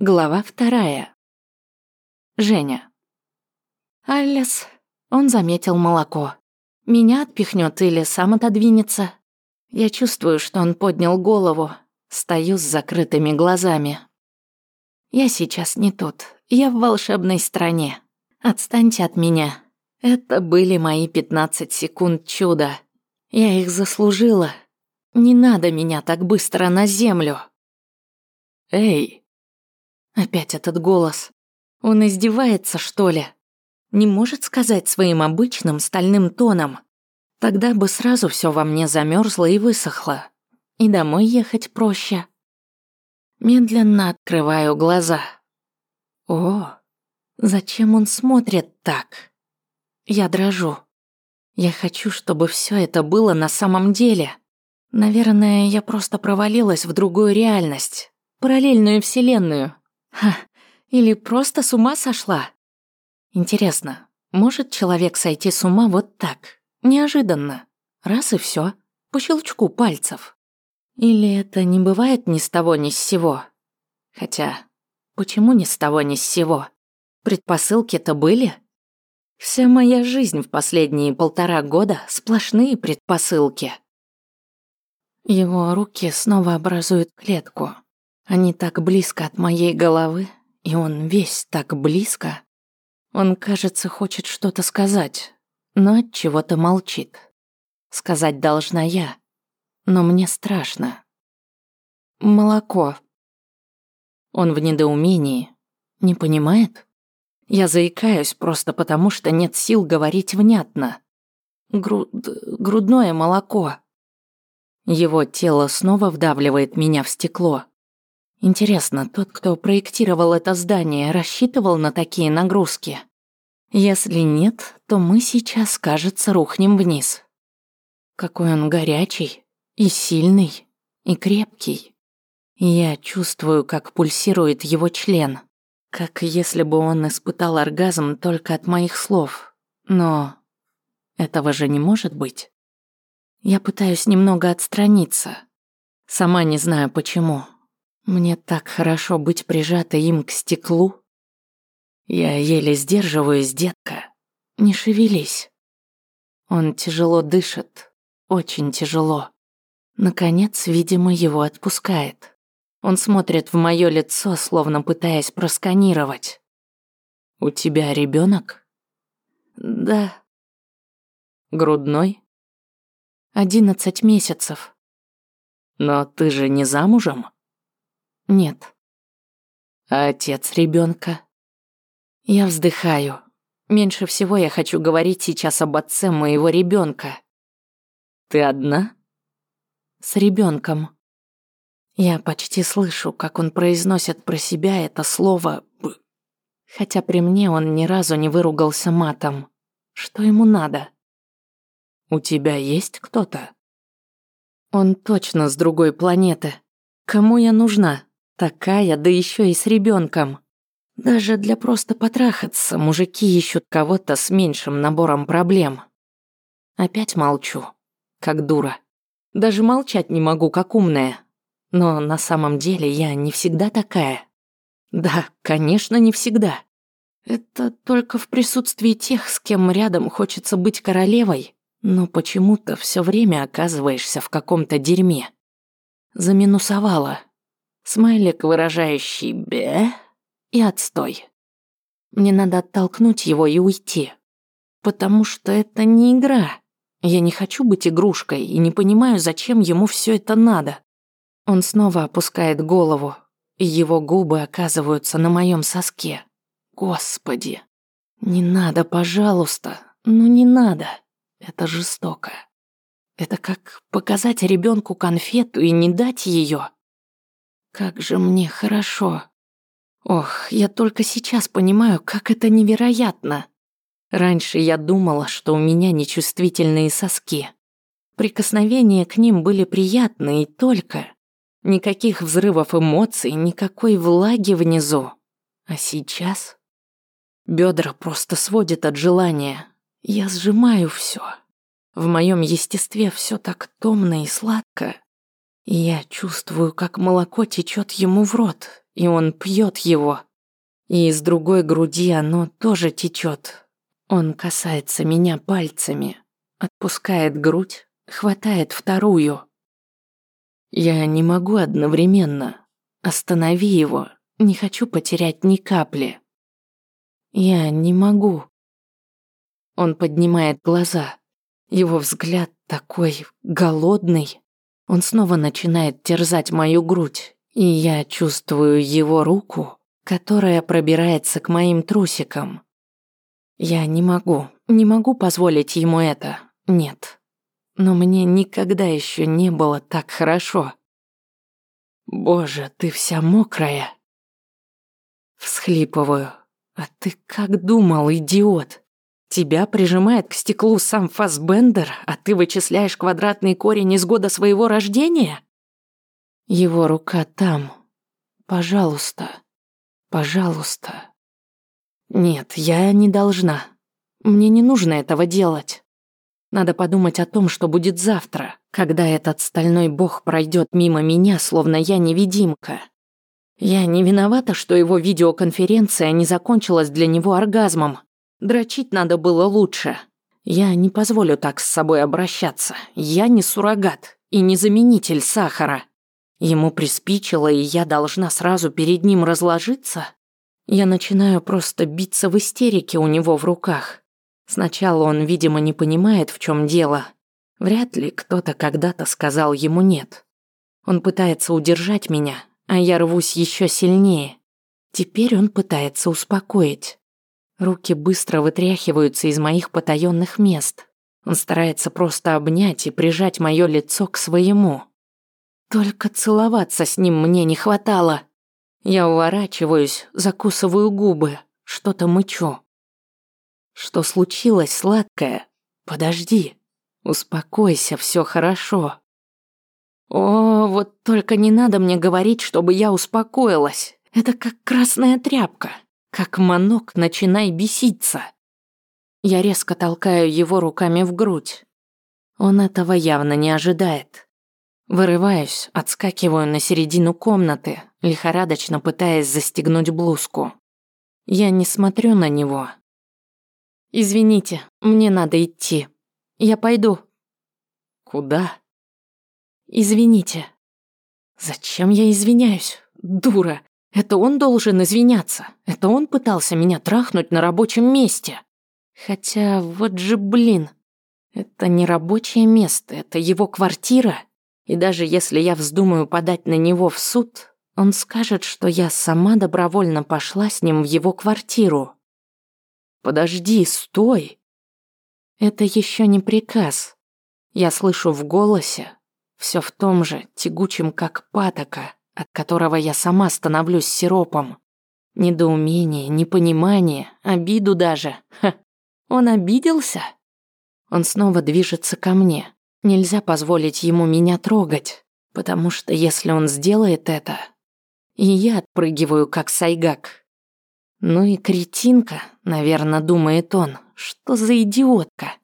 Глава вторая. Женя. Алис, он заметил молоко. Меня отпихнет или сам отодвинется. Я чувствую, что он поднял голову. Стою с закрытыми глазами. Я сейчас не тут. Я в волшебной стране. Отстаньте от меня. Это были мои 15 секунд чуда. Я их заслужила. Не надо меня так быстро на землю. Эй, Опять этот голос. Он издевается, что ли? Не может сказать своим обычным стальным тоном. Тогда бы сразу все во мне замерзло и высохло. И домой ехать проще. Медленно открываю глаза. О, зачем он смотрит так? Я дрожу. Я хочу, чтобы все это было на самом деле. Наверное, я просто провалилась в другую реальность, параллельную вселенную, Ха, или просто с ума сошла? Интересно, может человек сойти с ума вот так, неожиданно, раз и все, по щелчку пальцев? Или это не бывает ни с того ни с сего? Хотя, почему ни с того ни с сего? Предпосылки-то были? Вся моя жизнь в последние полтора года сплошные предпосылки. Его руки снова образуют клетку, они так близко от моей головы, и он весь так близко. Он, кажется, хочет что-то сказать, но от чего-то молчит. Сказать должна я, но мне страшно. Молоко. Он в недоумении. Не понимает? Я заикаюсь просто потому, что нет сил говорить внятно. Груд... грудное молоко. Его тело снова вдавливает меня в стекло. Интересно, тот, кто проектировал это здание, рассчитывал на такие нагрузки? Если нет, то мы сейчас, кажется, рухнем вниз. Какой он горячий, и сильный, и крепкий. Я чувствую, как пульсирует его член, как если бы он испытал оргазм только от моих слов. Но этого же не может быть. Я пытаюсь немного отстраниться. Сама не знаю почему. Мне так хорошо быть прижатой им к стеклу. Я еле сдерживаюсь, детка. Не шевелись. Он тяжело дышит, очень тяжело. Наконец, видимо, его отпускает. Он смотрит в мое лицо, словно пытаясь просканировать. «У тебя ребенок? «Да». «Грудной?» «Одиннадцать месяцев». «Но ты же не замужем?» Нет. А отец ребенка? Я вздыхаю. Меньше всего я хочу говорить сейчас об отце моего ребенка. Ты одна? С ребенком. Я почти слышу, как он произносит про себя это слово «б». Хотя при мне он ни разу не выругался матом. Что ему надо? У тебя есть кто-то? Он точно с другой планеты. Кому я нужна? Такая, да еще и с ребенком. Даже для просто потрахаться мужики ищут кого-то с меньшим набором проблем. Опять молчу, как дура. Даже молчать не могу, как умная. Но на самом деле я не всегда такая. Да, конечно, не всегда. Это только в присутствии тех, с кем рядом хочется быть королевой, но почему-то все время оказываешься в каком-то дерьме. Заминусовала, Смайлик, выражающий «бе» и отстой. Мне надо оттолкнуть его и уйти. Потому что это не игра. Я не хочу быть игрушкой и не понимаю, зачем ему все это надо. Он снова опускает голову, и его губы оказываются на моем соске. Господи. Не надо, пожалуйста. Ну не надо. Это жестоко. Это как показать ребенку конфету и не дать ее. Как же мне хорошо. Ох, я только сейчас понимаю, как это невероятно. Раньше я думала, что у меня нечувствительные соски. Прикосновения к ним были приятные и только. Никаких взрывов эмоций, никакой влаги внизу. А сейчас бедра просто сводят от желания. Я сжимаю все. В моем естестве все так томно и сладко. Я чувствую, как молоко течет ему в рот, и он пьет его. И из другой груди оно тоже течет. Он касается меня пальцами, отпускает грудь, хватает вторую. Я не могу одновременно. Останови его, не хочу потерять ни капли. Я не могу. Он поднимает глаза. Его взгляд такой голодный. Он снова начинает терзать мою грудь, и я чувствую его руку, которая пробирается к моим трусикам. Я не могу, не могу позволить ему это. Нет. Но мне никогда еще не было так хорошо. Боже, ты вся мокрая. Всхлипываю. А ты как думал, идиот? Тебя прижимает к стеклу сам Фасбендер, а ты вычисляешь квадратный корень из года своего рождения? Его рука там. Пожалуйста. Пожалуйста. Нет, я не должна. Мне не нужно этого делать. Надо подумать о том, что будет завтра, когда этот стальной бог пройдет мимо меня, словно я невидимка. Я не виновата, что его видеоконференция не закончилась для него оргазмом, Дрочить надо было лучше. Я не позволю так с собой обращаться. Я не суррогат и не заменитель сахара. Ему приспичило, и я должна сразу перед ним разложиться? Я начинаю просто биться в истерике у него в руках. Сначала он, видимо, не понимает, в чем дело. Вряд ли кто-то когда-то сказал ему «нет». Он пытается удержать меня, а я рвусь еще сильнее. Теперь он пытается успокоить. Руки быстро вытряхиваются из моих потаённых мест. Он старается просто обнять и прижать моё лицо к своему. Только целоваться с ним мне не хватало. Я уворачиваюсь, закусываю губы, что-то мычу. Что случилось, сладкое? Подожди. Успокойся, всё хорошо. О, вот только не надо мне говорить, чтобы я успокоилась. Это как красная тряпка. Как манок, начинай беситься. Я резко толкаю его руками в грудь. Он этого явно не ожидает. Вырываюсь, отскакиваю на середину комнаты, лихорадочно пытаясь застегнуть блузку. Я не смотрю на него. «Извините, мне надо идти. Я пойду». «Куда?» «Извините». «Зачем я извиняюсь? Дура. Это он должен извиняться. Это он пытался меня трахнуть на рабочем месте. Хотя вот же блин. Это не рабочее место, это его квартира. И даже если я вздумаю подать на него в суд, он скажет, что я сама добровольно пошла с ним в его квартиру. Подожди, стой. Это еще не приказ. Я слышу в голосе, все в том же, тягучем как патока, от которого я сама становлюсь сиропом. Недоумение, непонимание, обиду даже. Ха, он обиделся? Он снова движется ко мне. Нельзя позволить ему меня трогать, потому что если он сделает это, и я отпрыгиваю, как сайгак. Ну и кретинка, наверное, думает он. Что за идиотка?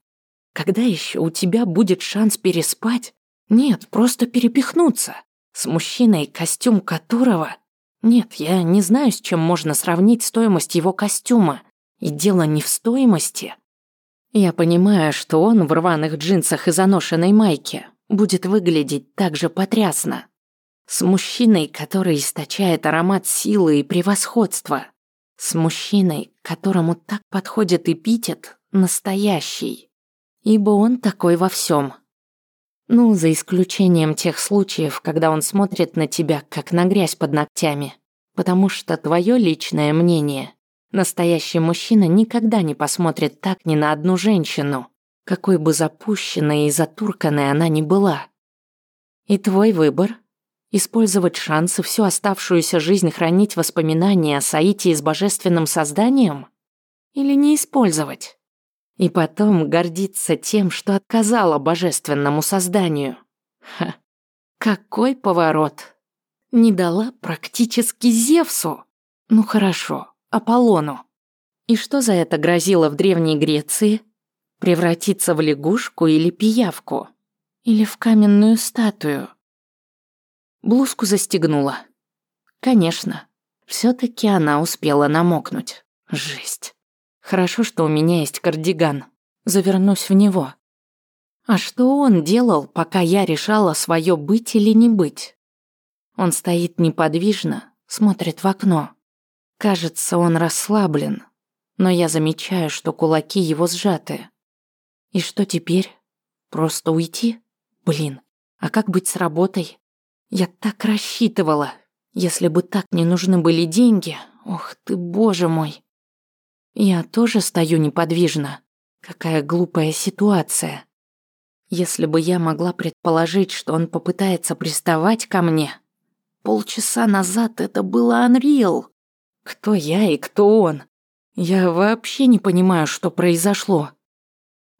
Когда еще у тебя будет шанс переспать? Нет, просто перепихнуться. С мужчиной, костюм которого... Нет, я не знаю, с чем можно сравнить стоимость его костюма. И дело не в стоимости. Я понимаю, что он в рваных джинсах и заношенной майке будет выглядеть так же потрясно. С мужчиной, который источает аромат силы и превосходства. С мужчиной, которому так подходит эпитет «настоящий». Ибо он такой во всем. Ну, за исключением тех случаев, когда он смотрит на тебя, как на грязь под ногтями. Потому что твое личное мнение. Настоящий мужчина никогда не посмотрит так ни на одну женщину, какой бы запущенной и затурканной она ни была. И твой выбор – использовать шансы всю оставшуюся жизнь хранить воспоминания о Саите с божественным созданием? Или не использовать? И потом гордиться тем, что отказала божественному созданию. Ха, какой поворот. Не дала практически Зевсу. Ну хорошо, Аполлону. И что за это грозило в Древней Греции? Превратиться в лягушку или пиявку? Или в каменную статую? Блузку застегнула. Конечно, все таки она успела намокнуть. Жесть. Хорошо, что у меня есть кардиган. Завернусь в него. А что он делал, пока я решала свое быть или не быть? Он стоит неподвижно, смотрит в окно. Кажется, он расслаблен, но я замечаю, что кулаки его сжаты. И что теперь? Просто уйти? Блин, а как быть с работой? Я так рассчитывала. Если бы так не нужны были деньги, ох ты, боже мой. Я тоже стою неподвижно. Какая глупая ситуация. Если бы я могла предположить, что он попытается приставать ко мне, полчаса назад это было Unreal. Кто я и кто он? Я вообще не понимаю, что произошло.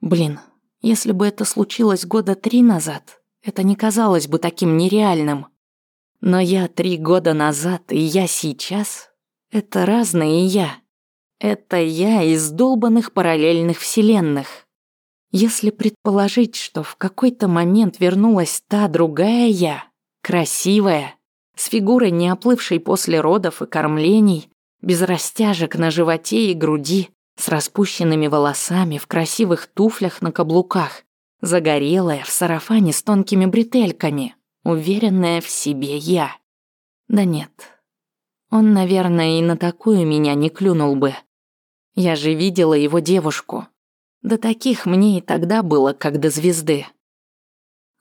Блин, если бы это случилось года три назад, это не казалось бы таким нереальным. Но я три года назад и я сейчас — это разные я. Это я из долбанных параллельных вселенных. Если предположить, что в какой-то момент вернулась та другая я, красивая, с фигурой не оплывшей после родов и кормлений, без растяжек на животе и груди, с распущенными волосами, в красивых туфлях на каблуках, загорелая, в сарафане с тонкими бретельками, уверенная в себе я. Да нет, он, наверное, и на такую меня не клюнул бы. Я же видела его девушку, до таких мне и тогда было, как до звезды.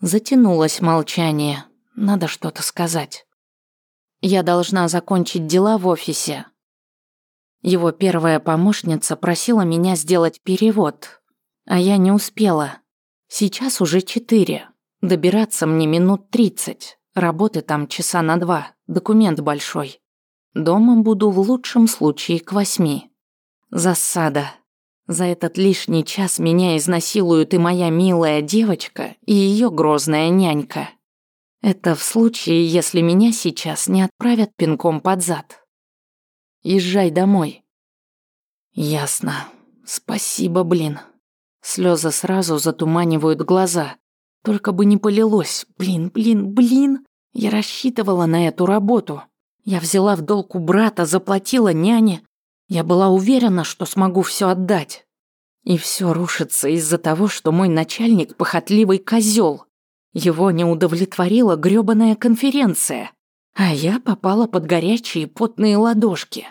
Затянулось молчание. Надо что-то сказать. Я должна закончить дела в офисе. Его первая помощница просила меня сделать перевод, а я не успела. Сейчас уже четыре. Добираться мне минут тридцать. Работы там часа на два. Документ большой. Дома буду в лучшем случае к восьми. Засада. За этот лишний час меня изнасилуют и моя милая девочка, и ее грозная нянька. Это в случае, если меня сейчас не отправят пинком под зад. Езжай домой. Ясно. Спасибо, блин. Слезы сразу затуманивают глаза. Только бы не полилось. Блин, блин, блин. Я рассчитывала на эту работу. Я взяла в долг у брата, заплатила няне, я была уверена, что смогу все отдать. И все рушится из-за того, что мой начальник похотливый козел. Его не удовлетворила грёбаная конференция, а я попала под горячие потные ладошки.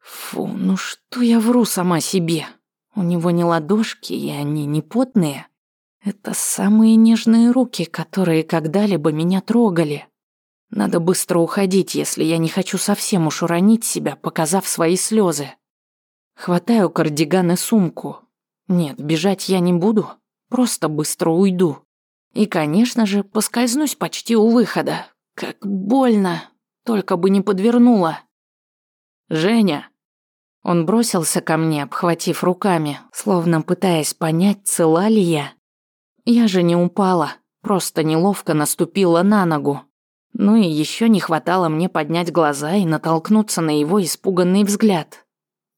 Фу, ну что я вру сама себе? У него не ладошки, и они не потные. Это самые нежные руки, которые когда-либо меня трогали. Надо быстро уходить, если я не хочу совсем уж уронить себя, показав свои слезы. Хватаю кардиган и сумку. Нет, бежать я не буду, просто быстро уйду. И, конечно же, поскользнусь почти у выхода. Как больно, только бы не подвернула. «Женя!» Он бросился ко мне, обхватив руками, словно пытаясь понять, цела ли я. Я же не упала, просто неловко наступила на ногу. Ну и еще не хватало мне поднять глаза и натолкнуться на его испуганный взгляд.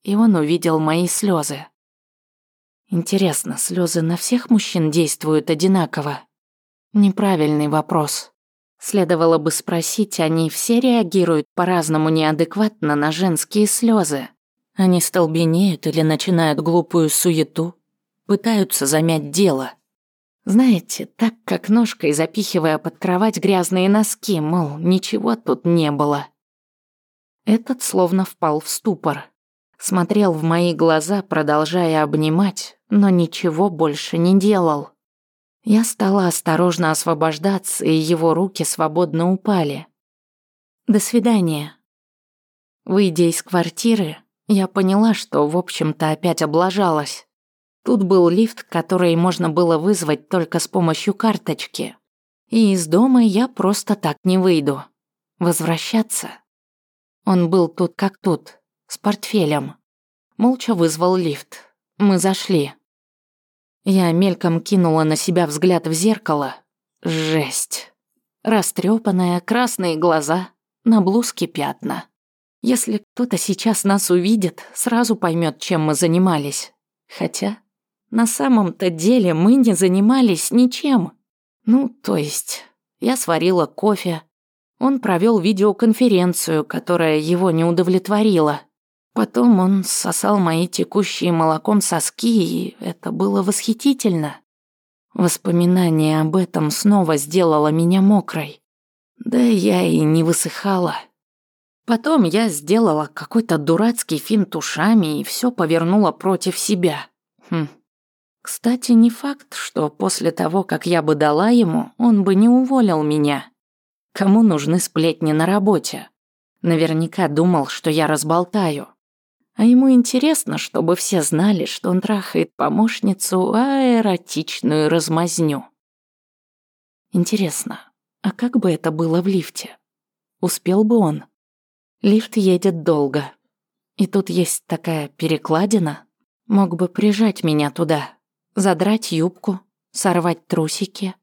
И он увидел мои слезы. Интересно, слезы на всех мужчин действуют одинаково? Неправильный вопрос. Следовало бы спросить, они все реагируют по-разному неадекватно на женские слезы. Они столбенеют или начинают глупую суету, пытаются замять дело. Знаете, так как ножкой запихивая под кровать грязные носки, мол, ничего тут не было. Этот словно впал в ступор. Смотрел в мои глаза, продолжая обнимать, но ничего больше не делал. Я стала осторожно освобождаться, и его руки свободно упали. До свидания. Выйдя из квартиры, я поняла, что, в общем-то, опять облажалась. Тут был лифт, который можно было вызвать только с помощью карточки. И из дома я просто так не выйду. Возвращаться? Он был тут как тут, с портфелем. Молча вызвал лифт. Мы зашли. Я мельком кинула на себя взгляд в зеркало. Жесть. Растрепанная, красные глаза, на блузке пятна. Если кто-то сейчас нас увидит, сразу поймет, чем мы занимались. Хотя на самом-то деле мы не занимались ничем. Ну, то есть, я сварила кофе, Он провел видеоконференцию, которая его не удовлетворила. Потом он сосал мои текущие молоком соски, и это было восхитительно. Воспоминание об этом снова сделало меня мокрой. Да я и не высыхала. Потом я сделала какой-то дурацкий финт ушами и все повернула против себя. Хм. Кстати, не факт, что после того, как я бы дала ему, он бы не уволил меня. Кому нужны сплетни на работе? Наверняка думал, что я разболтаю. А ему интересно, чтобы все знали, что он трахает помощницу, а эротичную размазню. Интересно, а как бы это было в лифте? Успел бы он? Лифт едет долго. И тут есть такая перекладина. Мог бы прижать меня туда, задрать юбку, сорвать трусики.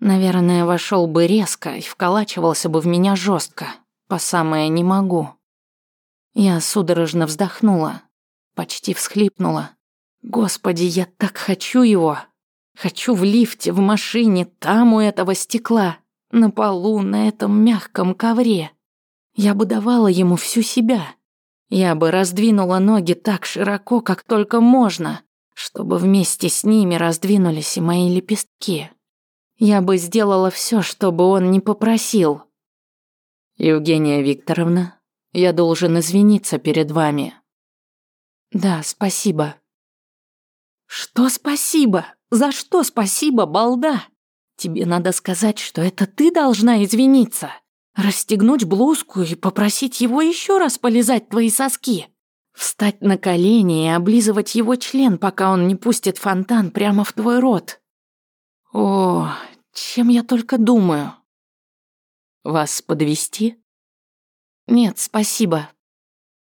Наверное, вошел бы резко и вколачивался бы в меня жестко, по самое не могу. Я судорожно вздохнула, почти всхлипнула. Господи, я так хочу его. Хочу в лифте, в машине, там у этого стекла, на полу, на этом мягком ковре. Я бы давала ему всю себя. Я бы раздвинула ноги так широко, как только можно, чтобы вместе с ними раздвинулись и мои лепестки. Я бы сделала все, чтобы он не попросил. Евгения Викторовна, я должен извиниться перед вами. Да, спасибо. Что спасибо? За что спасибо, балда? Тебе надо сказать, что это ты должна извиниться. Расстегнуть блузку и попросить его еще раз полизать твои соски. Встать на колени и облизывать его член, пока он не пустит фонтан прямо в твой рот. О, чем я только думаю. Вас подвести? Нет, спасибо.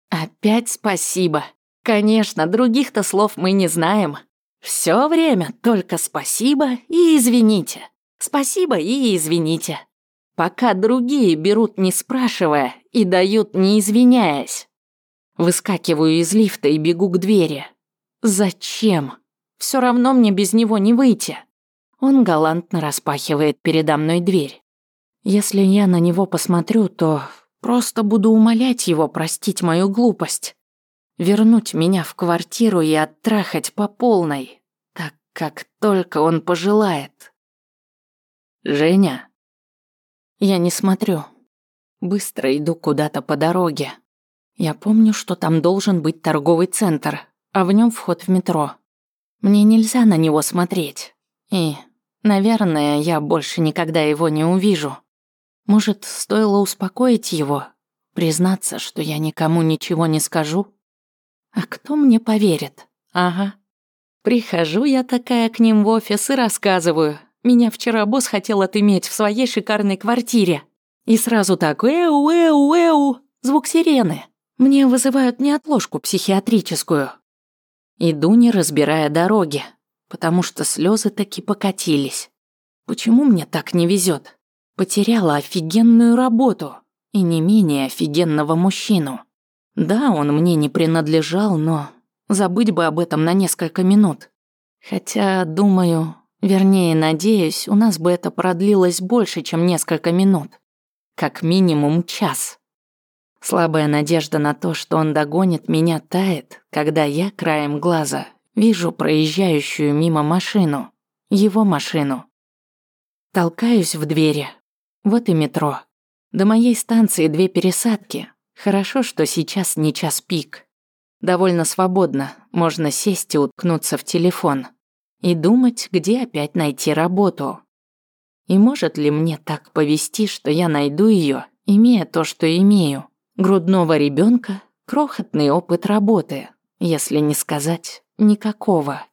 Опять спасибо. Конечно, других-то слов мы не знаем. Все время только спасибо и извините. Спасибо и извините. Пока другие берут не спрашивая и дают не извиняясь. Выскакиваю из лифта и бегу к двери. Зачем? Все равно мне без него не выйти. Он галантно распахивает передо мной дверь. Если я на него посмотрю, то Просто буду умолять его простить мою глупость. Вернуть меня в квартиру и оттрахать по полной, так как только он пожелает. Женя. Я не смотрю. Быстро иду куда-то по дороге. Я помню, что там должен быть торговый центр, а в нем вход в метро. Мне нельзя на него смотреть. И, наверное, я больше никогда его не увижу. Может, стоило успокоить его, признаться, что я никому ничего не скажу? А кто мне поверит? Ага. Прихожу я такая к ним в офис и рассказываю. Меня вчера босс хотел отыметь в своей шикарной квартире. И сразу так «эу, эу, эу» звук сирены. Мне вызывают неотложку психиатрическую. Иду, не разбирая дороги, потому что слезы таки покатились. Почему мне так не везет? Потеряла офигенную работу и не менее офигенного мужчину. Да, он мне не принадлежал, но забыть бы об этом на несколько минут. Хотя, думаю, вернее, надеюсь, у нас бы это продлилось больше, чем несколько минут. Как минимум час. Слабая надежда на то, что он догонит меня, тает, когда я краем глаза вижу проезжающую мимо машину, его машину. Толкаюсь в двери, вот и метро. До моей станции две пересадки. Хорошо, что сейчас не час пик. Довольно свободно, можно сесть и уткнуться в телефон. И думать, где опять найти работу. И может ли мне так повести, что я найду ее, имея то, что имею? Грудного ребенка, крохотный опыт работы, если не сказать никакого.